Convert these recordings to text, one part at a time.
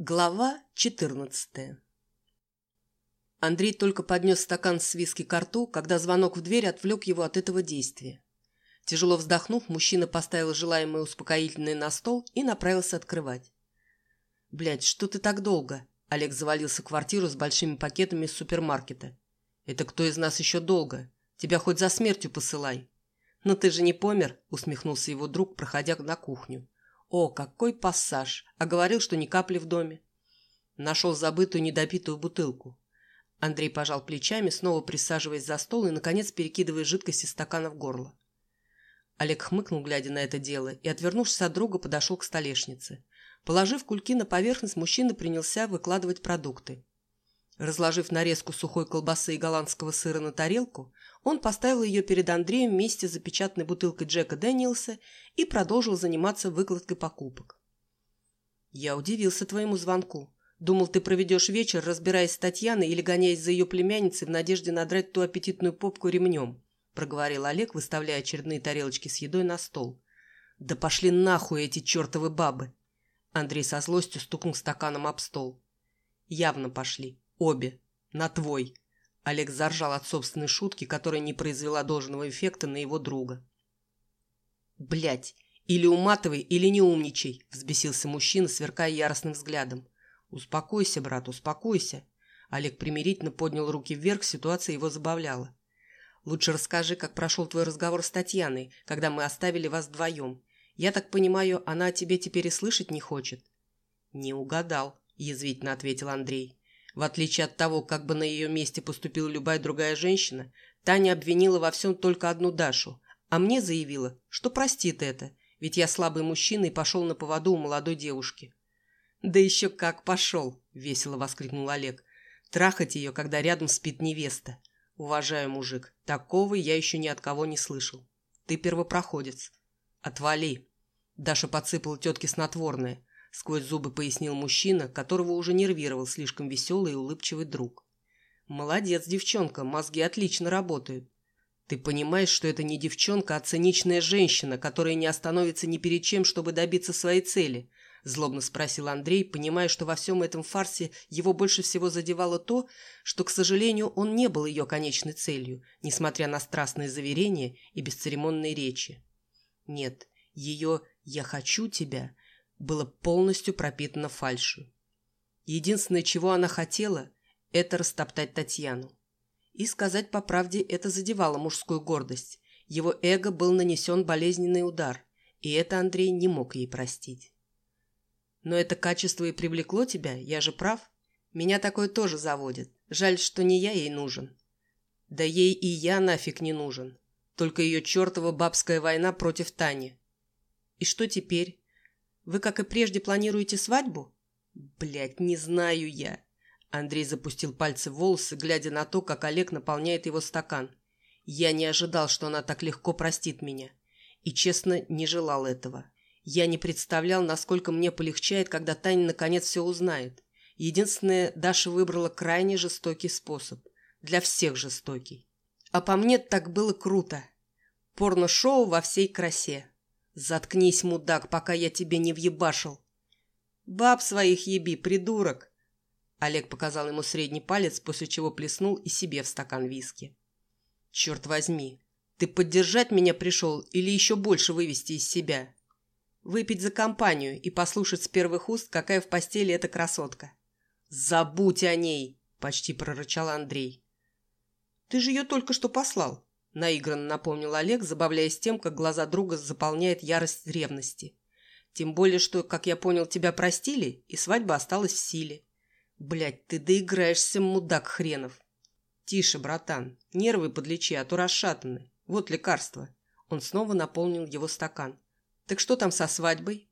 Глава 14 Андрей только поднес стакан с виски к рту, когда звонок в дверь отвлек его от этого действия. Тяжело вздохнув, мужчина поставил желаемое успокоительное на стол и направился открывать. «Блядь, что ты так долго?» Олег завалился в квартиру с большими пакетами из супермаркета. «Это кто из нас еще долго? Тебя хоть за смертью посылай». «Но ты же не помер?» – усмехнулся его друг, проходя на кухню. О, какой пассаж! А говорил, что ни капли в доме. Нашел забытую недопитую бутылку. Андрей пожал плечами, снова присаживаясь за стол и, наконец, перекидывая жидкость из стакана в горло. Олег хмыкнул, глядя на это дело, и, отвернувшись от друга, подошел к столешнице. Положив кульки на поверхность, мужчина принялся выкладывать продукты. Разложив нарезку сухой колбасы и голландского сыра на тарелку, он поставил ее перед Андреем вместе с запечатанной бутылкой Джека Дэниелса и продолжил заниматься выкладкой покупок. «Я удивился твоему звонку. Думал, ты проведешь вечер, разбираясь с Татьяной или гоняясь за ее племянницей в надежде надрать ту аппетитную попку ремнем», проговорил Олег, выставляя очередные тарелочки с едой на стол. «Да пошли нахуй эти чертовы бабы!» Андрей со злостью стукнул стаканом об стол. «Явно пошли. Обе. На твой. Олег заржал от собственной шутки, которая не произвела должного эффекта на его друга. Блять, или уматывай, или не умничай, взбесился мужчина, сверкая яростным взглядом. Успокойся, брат, успокойся. Олег примирительно поднял руки вверх, ситуация его забавляла. Лучше расскажи, как прошел твой разговор с Татьяной, когда мы оставили вас вдвоем. Я так понимаю, она о тебе теперь и слышать не хочет. Не угадал, язвительно ответил Андрей. В отличие от того, как бы на ее месте поступила любая другая женщина, Таня обвинила во всем только одну Дашу, а мне заявила, что простит это, ведь я слабый мужчина и пошел на поводу у молодой девушки. «Да еще как пошел!» – весело воскликнул Олег. «Трахать ее, когда рядом спит невеста. Уважаю, мужик, такого я еще ни от кого не слышал. Ты первопроходец. Отвали!» Даша подсыпала тетке снотворное. — сквозь зубы пояснил мужчина, которого уже нервировал слишком веселый и улыбчивый друг. «Молодец, девчонка, мозги отлично работают. Ты понимаешь, что это не девчонка, а циничная женщина, которая не остановится ни перед чем, чтобы добиться своей цели?» — злобно спросил Андрей, понимая, что во всем этом фарсе его больше всего задевало то, что, к сожалению, он не был ее конечной целью, несмотря на страстные заверения и бесцеремонные речи. Нет, ее «я хочу тебя» было полностью пропитано фальшью. Единственное, чего она хотела, это растоптать Татьяну. И сказать по правде, это задевало мужскую гордость. Его эго был нанесен болезненный удар, и это Андрей не мог ей простить. Но это качество и привлекло тебя, я же прав. Меня такое тоже заводит. Жаль, что не я ей нужен. Да ей и я нафиг не нужен. Только ее чертова бабская война против Тани. И что теперь? Вы, как и прежде, планируете свадьбу? Блять, не знаю я. Андрей запустил пальцы в волосы, глядя на то, как Олег наполняет его стакан. Я не ожидал, что она так легко простит меня. И, честно, не желал этого. Я не представлял, насколько мне полегчает, когда Таня наконец все узнает. Единственное, Даша выбрала крайне жестокий способ. Для всех жестокий. А по мне так было круто. Порно-шоу во всей красе. «Заткнись, мудак, пока я тебе не въебашил!» «Баб своих еби, придурок!» Олег показал ему средний палец, после чего плеснул и себе в стакан виски. «Черт возьми! Ты поддержать меня пришел или еще больше вывести из себя?» «Выпить за компанию и послушать с первых уст, какая в постели эта красотка!» «Забудь о ней!» – почти прорычал Андрей. «Ты же ее только что послал!» Наигранно напомнил Олег, забавляясь тем, как глаза друга заполняет ярость ревности. Тем более, что, как я понял, тебя простили, и свадьба осталась в силе. Блядь, ты доиграешься, мудак хренов. Тише, братан, нервы подлечи, а то расшатаны. Вот лекарство. Он снова наполнил его стакан. Так что там со свадьбой?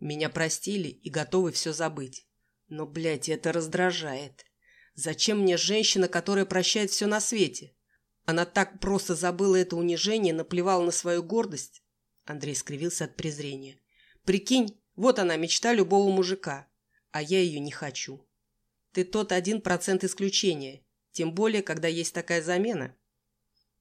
Меня простили и готовы все забыть. Но, блядь, это раздражает. Зачем мне женщина, которая прощает все на свете? Она так просто забыла это унижение, наплевала на свою гордость. Андрей скривился от презрения. Прикинь, вот она, мечта любого мужика. А я ее не хочу. Ты тот один процент исключения. Тем более, когда есть такая замена.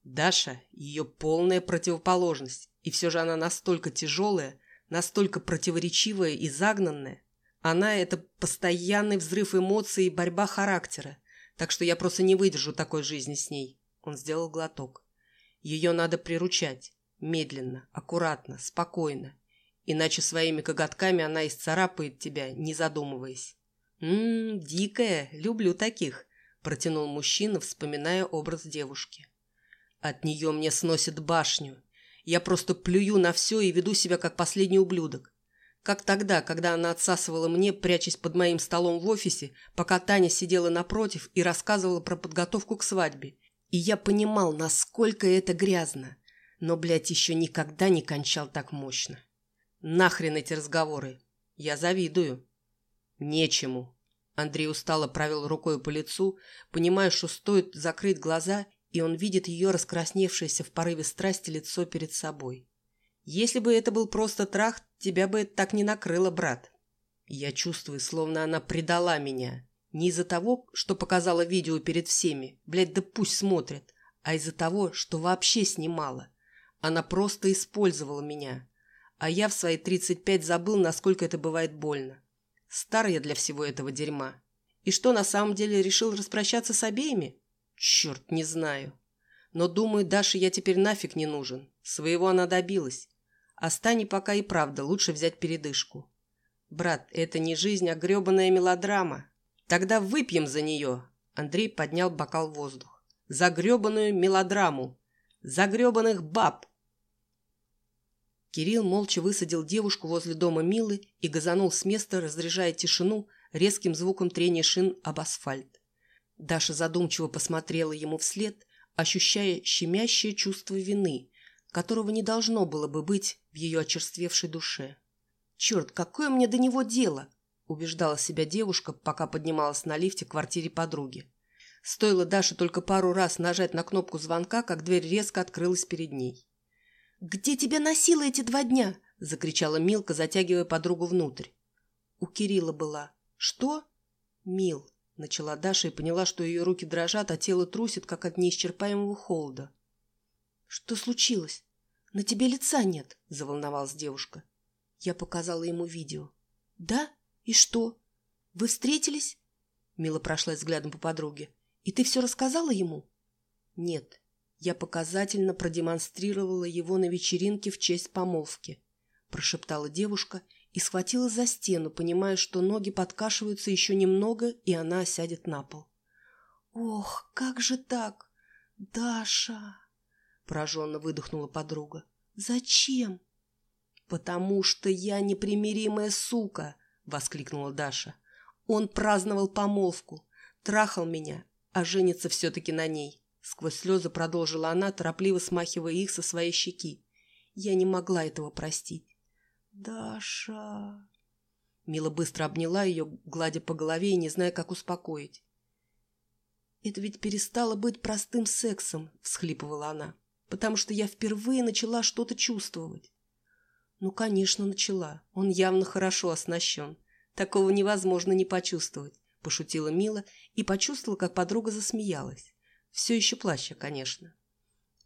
Даша – ее полная противоположность. И все же она настолько тяжелая, настолько противоречивая и загнанная. Она – это постоянный взрыв эмоций и борьба характера, так что я просто не выдержу такой жизни с ней. Он сделал глоток. Ее надо приручать. Медленно, аккуратно, спокойно. Иначе своими коготками она исцарапает тебя, не задумываясь. «Ммм, дикая, люблю таких», – протянул мужчина, вспоминая образ девушки. «От нее мне сносит башню. Я просто плюю на все и веду себя как последний ублюдок. Как тогда, когда она отсасывала мне, прячась под моим столом в офисе, пока Таня сидела напротив и рассказывала про подготовку к свадьбе. И я понимал, насколько это грязно. Но, блядь, еще никогда не кончал так мощно. Нахрен эти разговоры. Я завидую. Нечему. Андрей устало провел рукой по лицу, понимая, что стоит закрыть глаза, и он видит ее раскрасневшееся в порыве страсти лицо перед собой. Если бы это был просто трах, тебя бы так не накрыло, брат. Я чувствую, словно она предала меня. Не из-за того, что показала видео перед всеми, блядь, да пусть смотрят, а из-за того, что вообще снимала. Она просто использовала меня. А я в свои 35 забыл, насколько это бывает больно. Стар я для всего этого дерьма. И что, на самом деле решил распрощаться с обеими? Черт, не знаю. Но, думаю, Даше я теперь нафиг не нужен. Своего она добилась. А Стане пока и правда лучше взять передышку. Брат, это не жизнь, а гребаная мелодрама. Тогда выпьем за нее. Андрей поднял бокал в воздух. За гребаную мелодраму. За гребаных баб. Кирилл молча высадил девушку возле дома Милы и газанул с места, разряжая тишину резким звуком трения шин об асфальт. Даша задумчиво посмотрела ему вслед, ощущая щемящее чувство вины, которого не должно было бы быть в ее очерствевшей душе. «Черт, какое мне до него дело!» – убеждала себя девушка, пока поднималась на лифте к квартире подруги. Стоило Даше только пару раз нажать на кнопку звонка, как дверь резко открылась перед ней. «Где тебя носило эти два дня?» – закричала Милка, затягивая подругу внутрь. У Кирилла была. «Что?» «Мил», – начала Даша и поняла, что ее руки дрожат, а тело трусит, как от неисчерпаемого холода. «Что случилось? На тебе лица нет», – заволновалась девушка. Я показала ему видео. «Да? И что? Вы встретились?» Мила прошла взглядом по подруге. «И ты все рассказала ему?» «Нет. Я показательно продемонстрировала его на вечеринке в честь помолвки», прошептала девушка и схватила за стену, понимая, что ноги подкашиваются еще немного, и она осядет на пол. «Ох, как же так? Даша!» пораженно выдохнула подруга. «Зачем?» «Потому что я непримиримая сука!» — воскликнула Даша. «Он праздновал помолвку, трахал меня, а женится все-таки на ней». Сквозь слезы продолжила она, торопливо смахивая их со своей щеки. Я не могла этого простить. «Даша...» Мила быстро обняла ее, гладя по голове и не зная, как успокоить. «Это ведь перестало быть простым сексом», — всхлипывала она потому что я впервые начала что-то чувствовать. Ну, конечно, начала. Он явно хорошо оснащен. Такого невозможно не почувствовать, пошутила Мила и почувствовала, как подруга засмеялась. Все еще плача, конечно.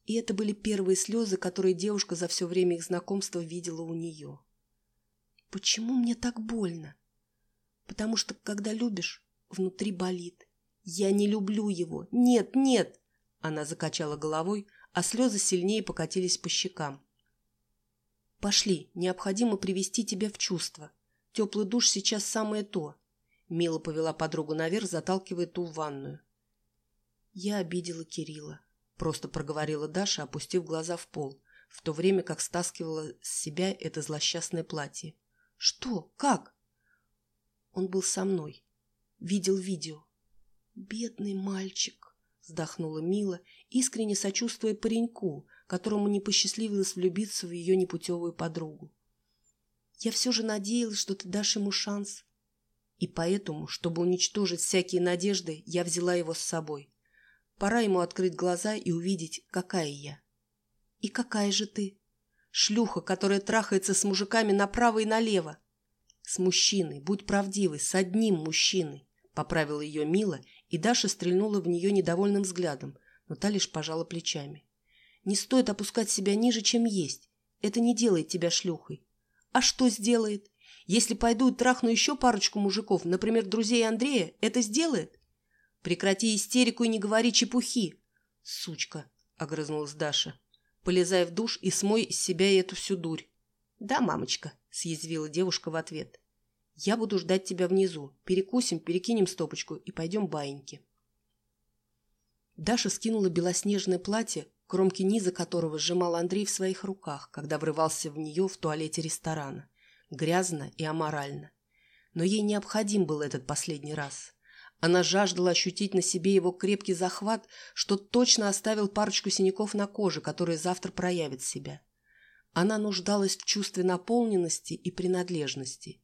И это были первые слезы, которые девушка за все время их знакомства видела у нее. Почему мне так больно? Потому что, когда любишь, внутри болит. Я не люблю его. Нет, нет! Она закачала головой, а слезы сильнее покатились по щекам. «Пошли, необходимо привести тебя в чувство. Теплый душ сейчас самое то». Мила повела подругу наверх, заталкивая ту в ванную. «Я обидела Кирилла», — просто проговорила Даша, опустив глаза в пол, в то время как стаскивала с себя это злосчастное платье. «Что? Как?» Он был со мной. Видел видео. «Бедный мальчик» вздохнула Мила, искренне сочувствуя пареньку, которому не посчастливилось влюбиться в ее непутевую подругу. «Я все же надеялась, что ты дашь ему шанс. И поэтому, чтобы уничтожить всякие надежды, я взяла его с собой. Пора ему открыть глаза и увидеть, какая я. И какая же ты? Шлюха, которая трахается с мужиками направо и налево. С мужчиной, будь правдивой, с одним мужчиной, поправила ее Мила и Даша стрельнула в нее недовольным взглядом, но та лишь пожала плечами. «Не стоит опускать себя ниже, чем есть. Это не делает тебя шлюхой. А что сделает? Если пойду и трахну еще парочку мужиков, например, друзей Андрея, это сделает? Прекрати истерику и не говори чепухи. Сучка, огрызнулась Даша. Полезай в душ и смой из себя эту всю дурь. Да, мамочка, съязвила девушка в ответ. Я буду ждать тебя внизу. Перекусим, перекинем стопочку и пойдем баиньки. Даша скинула белоснежное платье, кромки низа которого сжимал Андрей в своих руках, когда врывался в нее в туалете ресторана. Грязно и аморально. Но ей необходим был этот последний раз. Она жаждала ощутить на себе его крепкий захват, что точно оставил парочку синяков на коже, которые завтра проявят себя. Она нуждалась в чувстве наполненности и принадлежности.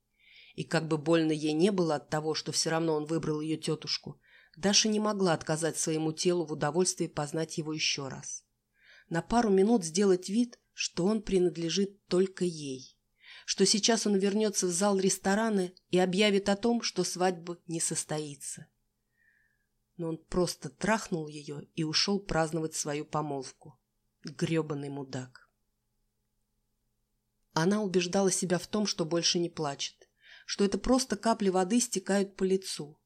И как бы больно ей не было от того, что все равно он выбрал ее тетушку, Даша не могла отказать своему телу в удовольствии познать его еще раз. На пару минут сделать вид, что он принадлежит только ей. Что сейчас он вернется в зал ресторана и объявит о том, что свадьба не состоится. Но он просто трахнул ее и ушел праздновать свою помолвку. Гребаный мудак. Она убеждала себя в том, что больше не плачет что это просто капли воды стекают по лицу.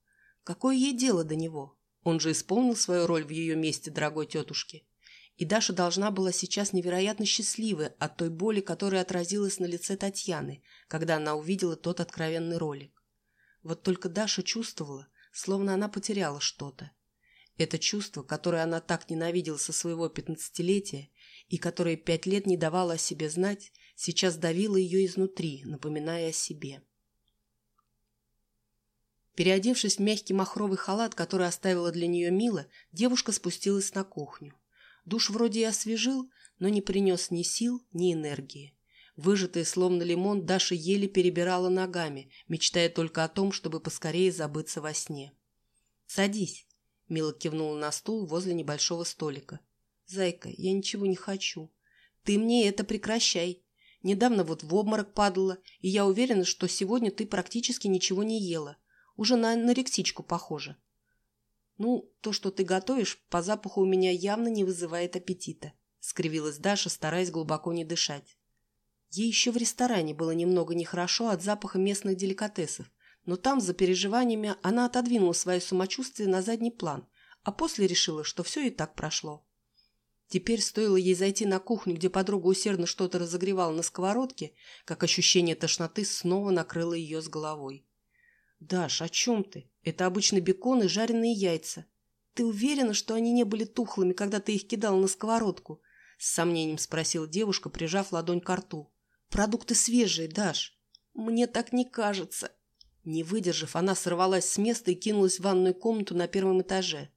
Какое ей дело до него? Он же исполнил свою роль в ее месте дорогой тетушки. И Даша должна была сейчас невероятно счастливой от той боли, которая отразилась на лице Татьяны, когда она увидела тот откровенный ролик. Вот только Даша чувствовала, словно она потеряла что-то. Это чувство, которое она так ненавидела со своего пятнадцатилетия и которое пять лет не давало о себе знать, сейчас давило ее изнутри, напоминая о себе. Переодевшись в мягкий махровый халат, который оставила для нее Мила, девушка спустилась на кухню. Душ вроде и освежил, но не принес ни сил, ни энергии. Выжатая, словно лимон, Даша еле перебирала ногами, мечтая только о том, чтобы поскорее забыться во сне. «Садись», — Мила кивнула на стул возле небольшого столика. «Зайка, я ничего не хочу. Ты мне это прекращай. Недавно вот в обморок падала, и я уверена, что сегодня ты практически ничего не ела. Уже на анорексичку похоже. Ну, то, что ты готовишь, по запаху у меня явно не вызывает аппетита, скривилась Даша, стараясь глубоко не дышать. Ей еще в ресторане было немного нехорошо от запаха местных деликатесов, но там, за переживаниями, она отодвинула свое самочувствие на задний план, а после решила, что все и так прошло. Теперь стоило ей зайти на кухню, где подруга усердно что-то разогревала на сковородке, как ощущение тошноты снова накрыло ее с головой. «Даш, о чем ты? Это обычный бекон и жареные яйца. Ты уверена, что они не были тухлыми, когда ты их кидала на сковородку?» С сомнением спросила девушка, прижав ладонь к рту. «Продукты свежие, Даш». «Мне так не кажется». Не выдержав, она сорвалась с места и кинулась в ванную комнату на первом этаже.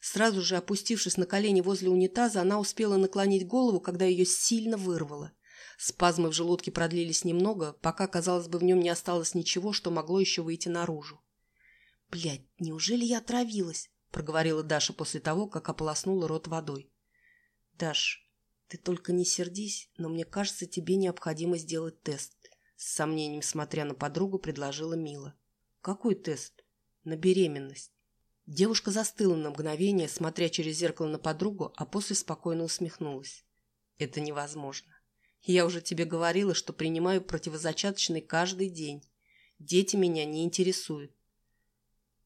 Сразу же опустившись на колени возле унитаза, она успела наклонить голову, когда ее сильно вырвало. Спазмы в желудке продлились немного, пока, казалось бы, в нем не осталось ничего, что могло еще выйти наружу. «Блядь, неужели я отравилась?» — проговорила Даша после того, как ополоснула рот водой. «Даш, ты только не сердись, но мне кажется, тебе необходимо сделать тест», — с сомнением смотря на подругу предложила Мила. «Какой тест?» «На беременность». Девушка застыла на мгновение, смотря через зеркало на подругу, а после спокойно усмехнулась. «Это невозможно. Я уже тебе говорила, что принимаю противозачаточный каждый день. Дети меня не интересуют.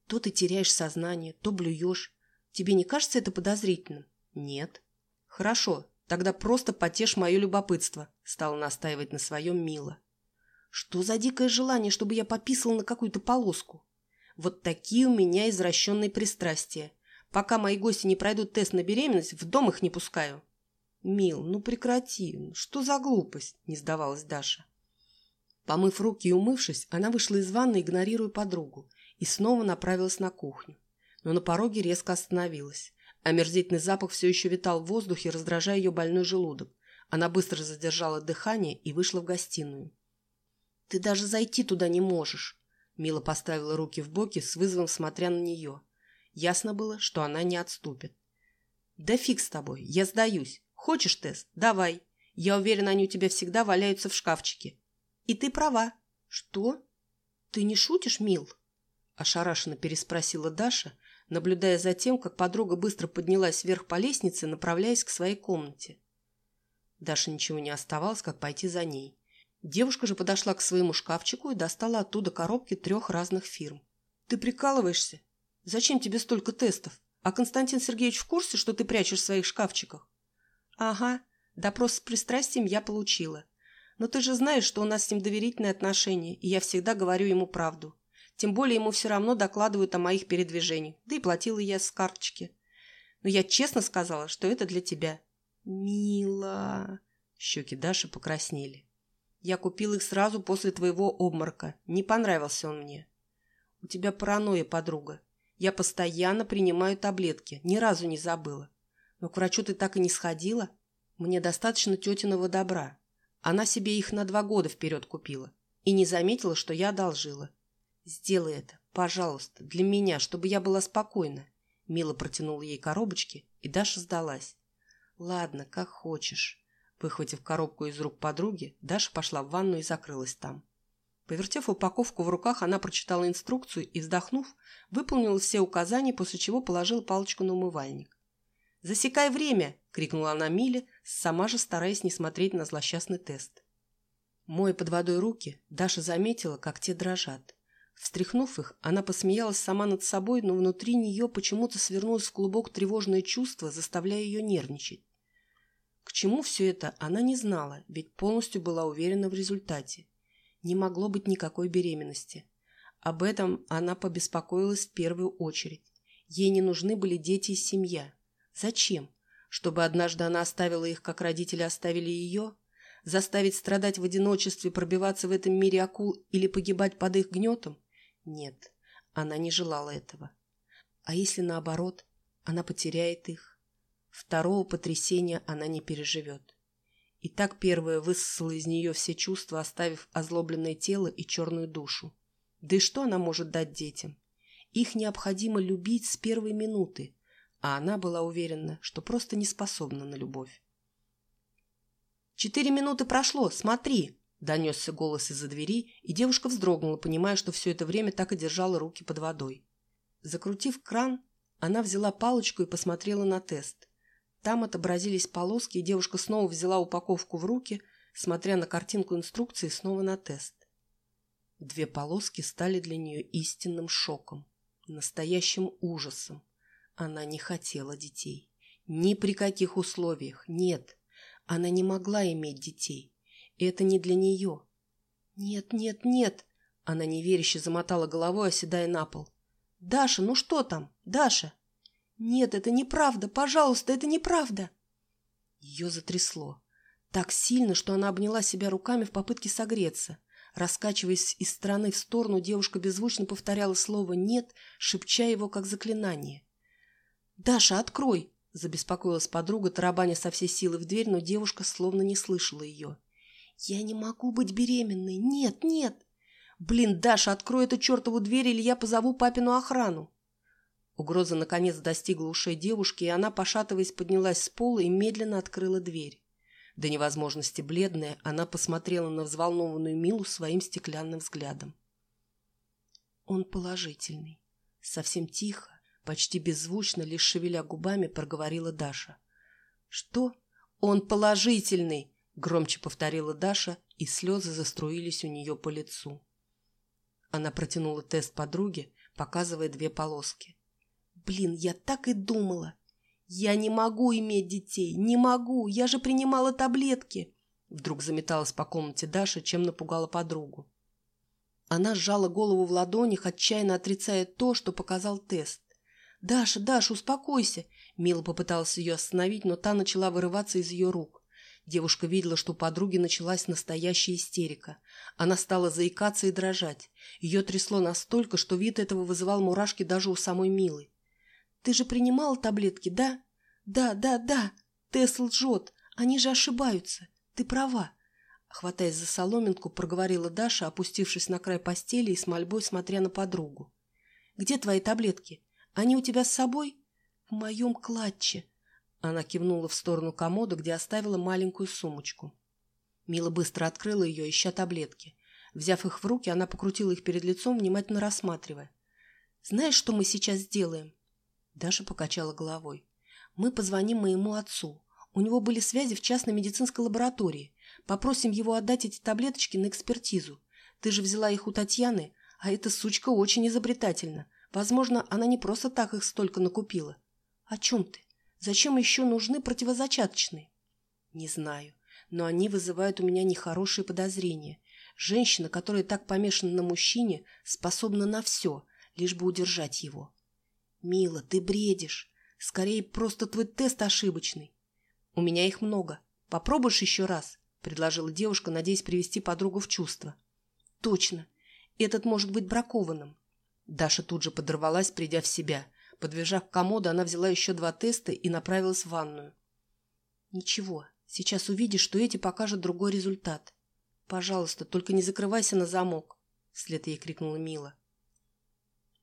То ты теряешь сознание, то блюешь. Тебе не кажется это подозрительным? Нет. Хорошо, тогда просто потешь мое любопытство, стала настаивать на своем Мила. Что за дикое желание, чтобы я пописала на какую-то полоску? Вот такие у меня извращенные пристрастия. Пока мои гости не пройдут тест на беременность, в дом их не пускаю. «Мил, ну прекрати, что за глупость?» – не сдавалась Даша. Помыв руки и умывшись, она вышла из ванны, игнорируя подругу, и снова направилась на кухню. Но на пороге резко остановилась. Омерзительный запах все еще витал в воздухе, раздражая ее больной желудок. Она быстро задержала дыхание и вышла в гостиную. «Ты даже зайти туда не можешь!» Мила поставила руки в боки, с вызовом смотря на нее. Ясно было, что она не отступит. «Да фиг с тобой, я сдаюсь. Хочешь тест? Давай. Я уверена, они у тебя всегда валяются в шкафчике. И ты права. Что? Ты не шутишь, Мил? Ошарашенно переспросила Даша, наблюдая за тем, как подруга быстро поднялась вверх по лестнице, направляясь к своей комнате. Даша ничего не оставалось, как пойти за ней. Девушка же подошла к своему шкафчику и достала оттуда коробки трех разных фирм. «Ты прикалываешься? Зачем тебе столько тестов? А Константин Сергеевич в курсе, что ты прячешь в своих шкафчиках?» «Ага, допрос с пристрастием я получила. Но ты же знаешь, что у нас с ним доверительные отношения, и я всегда говорю ему правду. Тем более ему все равно докладывают о моих передвижениях, да и платила я с карточки. Но я честно сказала, что это для тебя». «Мила...» Щеки Даши покраснели. «Я купил их сразу после твоего обморока. Не понравился он мне». «У тебя паранойя, подруга. Я постоянно принимаю таблетки. Ни разу не забыла. Но к врачу ты так и не сходила? Мне достаточно тетиного добра. Она себе их на два года вперед купила. И не заметила, что я одолжила. Сделай это, пожалуйста, для меня, чтобы я была спокойна. Мила протянула ей коробочки, и Даша сдалась. «Ладно, как хочешь». Выхватив коробку из рук подруги, Даша пошла в ванну и закрылась там. Повертев упаковку в руках, она прочитала инструкцию и, вздохнув, выполнила все указания, после чего положила палочку на умывальник. «Засекай время!» — крикнула она Миле, сама же стараясь не смотреть на злосчастный тест. Моя под водой руки, Даша заметила, как те дрожат. Встряхнув их, она посмеялась сама над собой, но внутри нее почему-то свернулось в клубок тревожное чувство, заставляя ее нервничать. К чему все это, она не знала, ведь полностью была уверена в результате. Не могло быть никакой беременности. Об этом она побеспокоилась в первую очередь. Ей не нужны были дети и семья. Зачем? Чтобы однажды она оставила их, как родители оставили ее? Заставить страдать в одиночестве, пробиваться в этом мире акул или погибать под их гнетом? Нет, она не желала этого. А если наоборот, она потеряет их? Второго потрясения она не переживет. И так первая высосала из нее все чувства, оставив озлобленное тело и черную душу. Да и что она может дать детям? Их необходимо любить с первой минуты, а она была уверена, что просто не способна на любовь. «Четыре минуты прошло, смотри!» Донесся голос из-за двери, и девушка вздрогнула, понимая, что все это время так и держала руки под водой. Закрутив кран, она взяла палочку и посмотрела на тест. Там отобразились полоски, и девушка снова взяла упаковку в руки, смотря на картинку инструкции снова на тест. Две полоски стали для нее истинным шоком, настоящим ужасом. Она не хотела детей. Ни при каких условиях. Нет, она не могла иметь детей. Это не для нее. Нет, нет, нет. Она неверяще замотала головой, оседая на пол. Даша, ну что там? Даша! Нет, это неправда. Пожалуйста, это неправда. Ее затрясло. Так сильно, что она обняла себя руками в попытке согреться. Раскачиваясь из стороны в сторону, девушка беззвучно повторяла слово «нет», шепча его как заклинание. «Даша, открой!» – забеспокоилась подруга, тарабаня со всей силы в дверь, но девушка словно не слышала ее. «Я не могу быть беременной! Нет, нет!» «Блин, Даша, открой эту чертову дверь, или я позову папину охрану!» Угроза наконец достигла ушей девушки, и она, пошатываясь, поднялась с пола и медленно открыла дверь. До невозможности бледная, она посмотрела на взволнованную Милу своим стеклянным взглядом. «Он положительный», — совсем тихо, почти беззвучно, лишь шевеля губами, проговорила Даша. «Что? Он положительный!» Громче повторила Даша, и слезы заструились у нее по лицу. Она протянула тест подруге, показывая две полоски. «Блин, я так и думала! Я не могу иметь детей! Не могу! Я же принимала таблетки!» Вдруг заметалась по комнате Даша, чем напугала подругу. Она сжала голову в ладонях, отчаянно отрицая то, что показал тест. «Даша, Даша, успокойся!» Мила попыталась ее остановить, но та начала вырываться из ее рук. Девушка видела, что у подруги началась настоящая истерика. Она стала заикаться и дрожать. Ее трясло настолько, что вид этого вызывал мурашки даже у самой Милы. «Ты же принимала таблетки, да?» «Да, да, да. Тесс лжет. Они же ошибаются. Ты права». Хватаясь за соломинку, проговорила Даша, опустившись на край постели и с мольбой смотря на подругу. «Где твои таблетки? Они у тебя с собой?» «В моем клатче», она кивнула в сторону комода, где оставила маленькую сумочку. Мила быстро открыла ее, ища таблетки. Взяв их в руки, она покрутила их перед лицом, внимательно рассматривая. «Знаешь, что мы сейчас сделаем?» Даша покачала головой. «Мы позвоним моему отцу. У него были связи в частной медицинской лаборатории. Попросим его отдать эти таблеточки на экспертизу. Ты же взяла их у Татьяны, а эта сучка очень изобретательна. Возможно, она не просто так их столько накупила. О чем ты? Зачем еще нужны противозачаточные? Не знаю, но они вызывают у меня нехорошие подозрения. Женщина, которая так помешана на мужчине, способна на все, лишь бы удержать его. Мила, ты бредишь. Скорее, просто твой тест ошибочный. У меня их много. Попробуешь еще раз? Предложила девушка, надеясь привести подругу в чувство. Точно. Этот может быть бракованным. Даша тут же подорвалась, придя в себя. Подбежав к комоду, она взяла еще два теста и направилась в ванную. «Ничего, сейчас увидишь, что эти покажут другой результат. Пожалуйста, только не закрывайся на замок», — вслед ей крикнула Мила.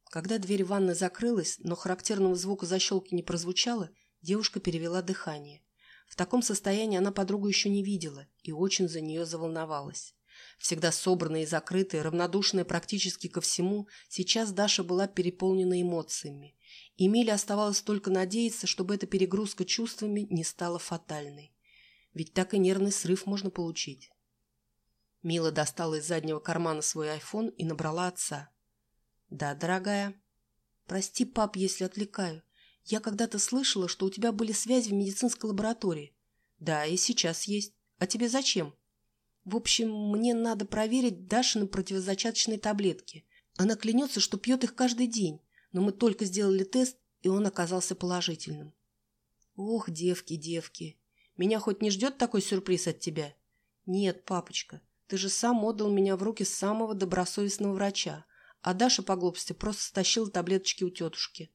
Когда дверь ванны закрылась, но характерного звука защелки не прозвучало, девушка перевела дыхание. В таком состоянии она подругу еще не видела и очень за нее заволновалась. Всегда собранная и закрытая, равнодушная практически ко всему, сейчас Даша была переполнена эмоциями. И Миле оставалось только надеяться, чтобы эта перегрузка чувствами не стала фатальной. Ведь так и нервный срыв можно получить. Мила достала из заднего кармана свой айфон и набрала отца. «Да, дорогая». «Прости, пап, если отвлекаю. Я когда-то слышала, что у тебя были связи в медицинской лаборатории». «Да, и сейчас есть. А тебе зачем?» «В общем, мне надо проверить Дашины противозачаточные таблетки. Она клянется, что пьет их каждый день, но мы только сделали тест, и он оказался положительным». «Ох, девки, девки, меня хоть не ждет такой сюрприз от тебя?» «Нет, папочка, ты же сам отдал меня в руки самого добросовестного врача. А Даша по глупости просто стащила таблеточки у тетушки.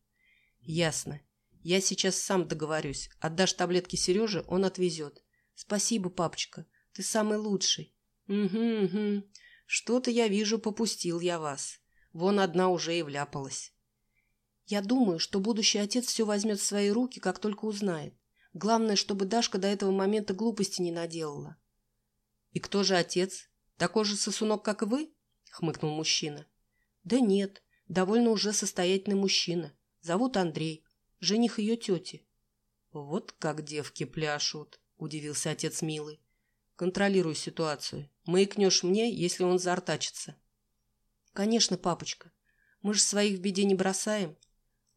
Ясно. Я сейчас сам договорюсь. Отдашь таблетки Сереже, он отвезет. Спасибо, папочка. Ты самый лучший. Угу, угу. Что-то я вижу, попустил я вас. Вон одна уже и вляпалась. Я думаю, что будущий отец все возьмет в свои руки, как только узнает. Главное, чтобы Дашка до этого момента глупости не наделала. «И кто же отец? Такой же сосунок, как и вы?» — хмыкнул мужчина. Да нет, довольно уже состоятельный мужчина. Зовут Андрей, жених ее тети. Вот как девки пляшут, удивился отец Милый. Контролируй ситуацию. Маякнешь мне, если он заортачится. Конечно, папочка. Мы же своих в беде не бросаем.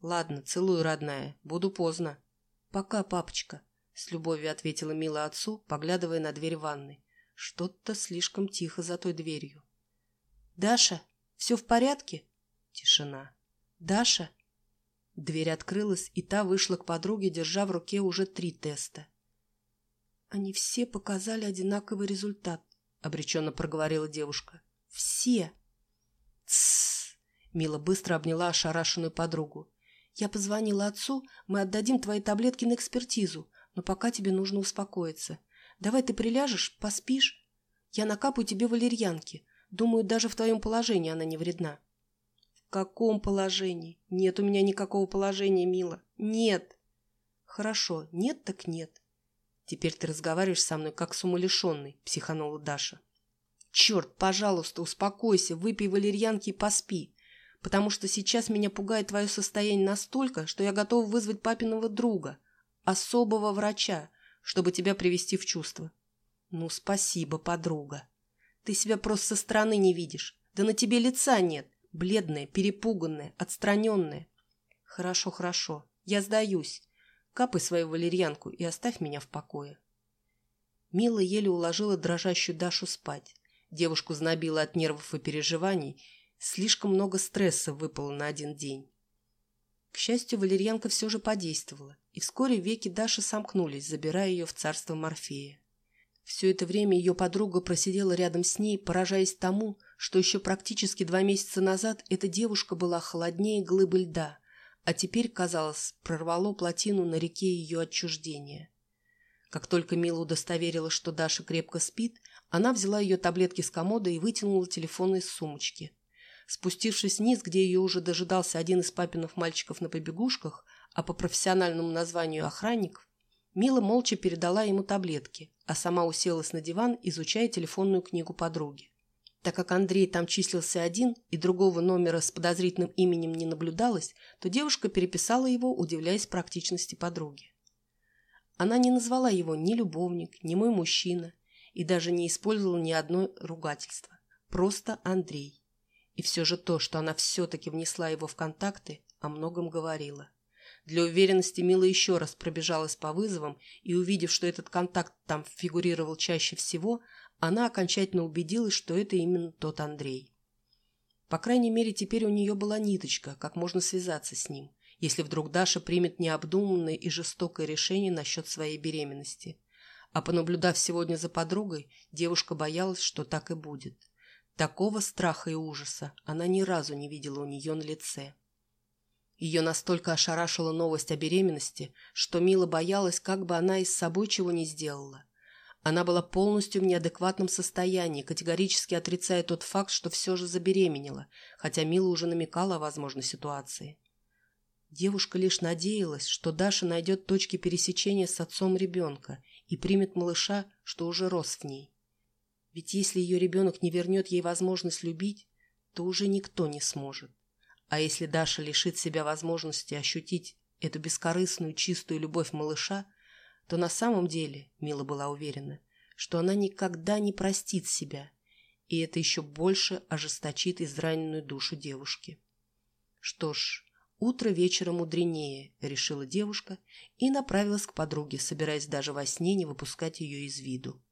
Ладно, целую, родная. Буду поздно. Пока, папочка, с любовью ответила Мила отцу, поглядывая на дверь ванной. Что-то слишком тихо за той дверью. Даша, все в порядке?» Тишина. «Даша?» Дверь открылась, и та вышла к подруге, держа в руке уже три теста. «Они все показали одинаковый результат», — обреченно проговорила девушка. «Все!» «Тссс!» — Мила быстро обняла ошарашенную подругу. «Я позвонила отцу, мы отдадим твои таблетки на экспертизу, но пока тебе нужно успокоиться. Давай ты приляжешь, поспишь. Я накапаю тебе валерьянки. Думаю, даже в твоем положении она не вредна. В каком положении? Нет у меня никакого положения, мила. Нет. Хорошо, нет так нет. Теперь ты разговариваешь со мной, как с умалишенной, психанула Даша. Черт, пожалуйста, успокойся, выпей валерьянки и поспи. Потому что сейчас меня пугает твое состояние настолько, что я готова вызвать папиного друга, особого врача, чтобы тебя привести в чувство. Ну, спасибо, подруга. Ты себя просто со стороны не видишь. Да на тебе лица нет. Бледная, перепуганная, отстраненная. Хорошо, хорошо. Я сдаюсь. Капай свою валерьянку и оставь меня в покое. Мила еле уложила дрожащую Дашу спать. Девушку знобила от нервов и переживаний. Слишком много стресса выпало на один день. К счастью, валерьянка все же подействовала, и вскоре веки Даши сомкнулись, забирая ее в царство Морфея. Все это время ее подруга просидела рядом с ней, поражаясь тому, что еще практически два месяца назад эта девушка была холоднее глыбы льда, а теперь, казалось, прорвало плотину на реке ее отчуждения. Как только Мила удостоверила, что Даша крепко спит, она взяла ее таблетки с комода и вытянула телефон из сумочки. Спустившись вниз, где ее уже дожидался один из папиных мальчиков на побегушках, а по профессиональному названию охранник, Мила молча передала ему таблетки, а сама уселась на диван, изучая телефонную книгу подруги. Так как Андрей там числился один и другого номера с подозрительным именем не наблюдалось, то девушка переписала его, удивляясь практичности подруги. Она не назвала его ни любовник, ни мой мужчина, и даже не использовала ни одно ругательство. Просто Андрей. И все же то, что она все-таки внесла его в контакты, о многом говорила. Для уверенности Мила еще раз пробежалась по вызовам, и, увидев, что этот контакт там фигурировал чаще всего, она окончательно убедилась, что это именно тот Андрей. По крайней мере, теперь у нее была ниточка, как можно связаться с ним, если вдруг Даша примет необдуманное и жестокое решение насчет своей беременности. А понаблюдав сегодня за подругой, девушка боялась, что так и будет. Такого страха и ужаса она ни разу не видела у нее на лице. Ее настолько ошарашила новость о беременности, что Мила боялась, как бы она и с собой чего не сделала. Она была полностью в неадекватном состоянии, категорически отрицая тот факт, что все же забеременела, хотя Мила уже намекала о возможной ситуации. Девушка лишь надеялась, что Даша найдет точки пересечения с отцом ребенка и примет малыша, что уже рос в ней. Ведь если ее ребенок не вернет ей возможность любить, то уже никто не сможет. А если Даша лишит себя возможности ощутить эту бескорыстную чистую любовь малыша, то на самом деле Мила была уверена, что она никогда не простит себя, и это еще больше ожесточит израненную душу девушки. Что ж, утро вечера мудренее, решила девушка и направилась к подруге, собираясь даже во сне не выпускать ее из виду.